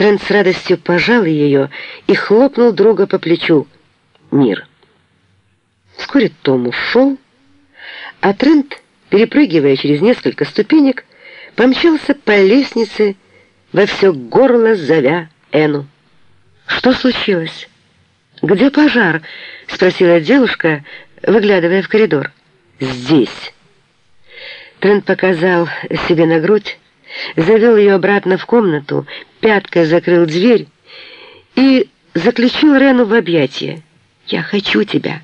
Трент с радостью пожал ее и хлопнул друга по плечу. Мир. Вскоре Том ушел, а Трент, перепрыгивая через несколько ступенек, помчался по лестнице во все горло зовя Эну. «Что случилось? Где пожар?» — спросила девушка, выглядывая в коридор. «Здесь». Трент показал себе на грудь, завел ее обратно в комнату, пяткой закрыл дверь и заключил Рену в объятия. «Я хочу тебя».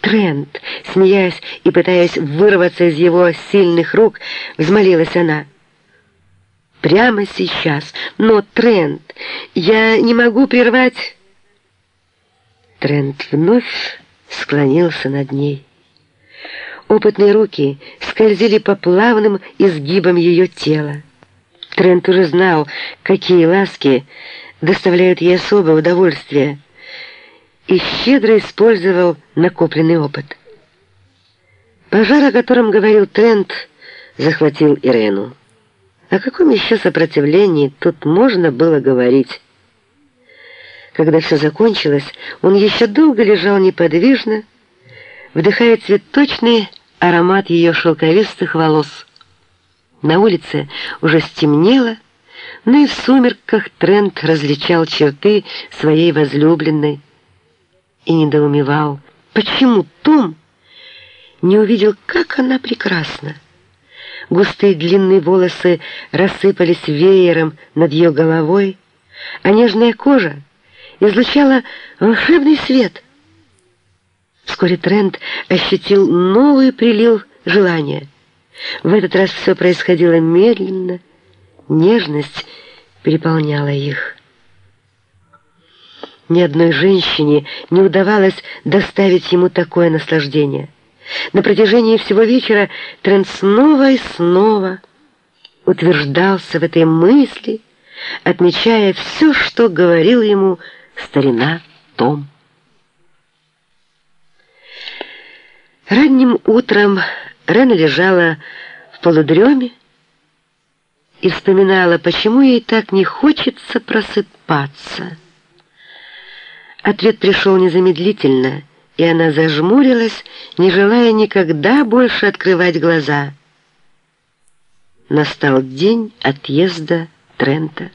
Трент, смеясь и пытаясь вырваться из его сильных рук, взмолилась она. «Прямо сейчас. Но, Трент, я не могу прервать...» Трент вновь склонился над ней. Опытные руки скользили по плавным изгибам ее тела. Трент уже знал, какие ласки доставляют ей особое удовольствие, и щедро использовал накопленный опыт. Пожар, о котором говорил Трент, захватил Ирену. О каком еще сопротивлении тут можно было говорить? Когда все закончилось, он еще долго лежал неподвижно, вдыхая цветочный аромат ее шелковистых волос. На улице уже стемнело, но и в сумерках Трент различал черты своей возлюбленной и недоумевал, почему Том не увидел, как она прекрасна. Густые длинные волосы рассыпались веером над ее головой, а нежная кожа излучала волшебный свет. Вскоре Трент ощутил новый прилив желания. В этот раз все происходило медленно, нежность переполняла их. Ни одной женщине не удавалось доставить ему такое наслаждение. На протяжении всего вечера Трент снова и снова утверждался в этой мысли, отмечая все, что говорил ему старина Том. Ранним утром Рена лежала в полудреме и вспоминала, почему ей так не хочется просыпаться. Ответ пришел незамедлительно — и она зажмурилась, не желая никогда больше открывать глаза. Настал день отъезда Трента.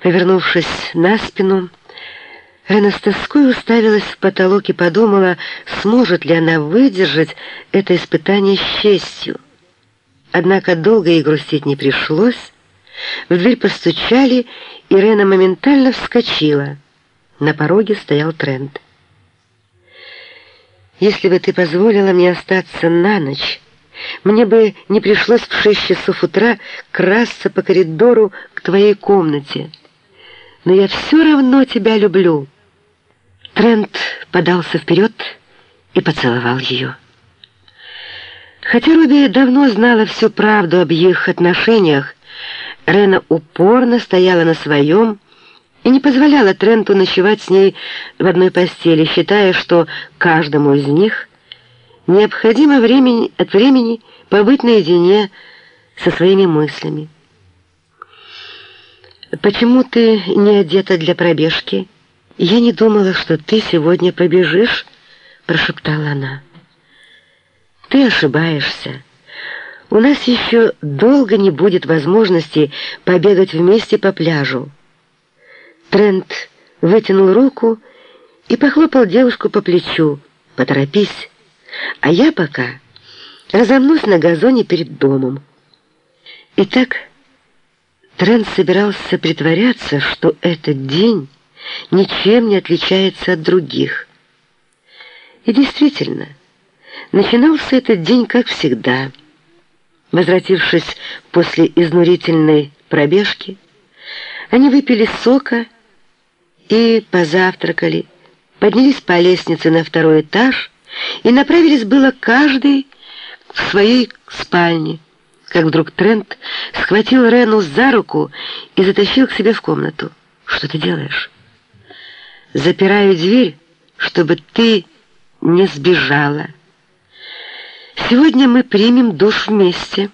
Повернувшись на спину, Рена с тоской уставилась в потолок и подумала, сможет ли она выдержать это испытание с честью. Однако долго ей грустить не пришлось. В дверь постучали, и Рена моментально вскочила — на пороге стоял Трент. «Если бы ты позволила мне остаться на ночь, мне бы не пришлось в шесть часов утра красться по коридору к твоей комнате. Но я все равно тебя люблю». Трент подался вперед и поцеловал ее. Хотя Руби давно знала всю правду об их отношениях, Рена упорно стояла на своем, и не позволяла Тренту ночевать с ней в одной постели, считая, что каждому из них необходимо времени, от времени побыть наедине со своими мыслями. «Почему ты не одета для пробежки? Я не думала, что ты сегодня побежишь», — прошептала она. «Ты ошибаешься. У нас еще долго не будет возможности побегать вместе по пляжу». Трент вытянул руку и похлопал девушку по плечу. «Поторопись, а я пока разомнусь на газоне перед домом». Итак, Трент собирался притворяться, что этот день ничем не отличается от других. И действительно, начинался этот день как всегда. Возвратившись после изнурительной пробежки, они выпили сока и позавтракали, поднялись по лестнице на второй этаж и направились было каждый в своей спальне, как вдруг Трент схватил Рену за руку и затащил к себе в комнату. «Что ты делаешь?» «Запираю дверь, чтобы ты не сбежала. Сегодня мы примем душ вместе».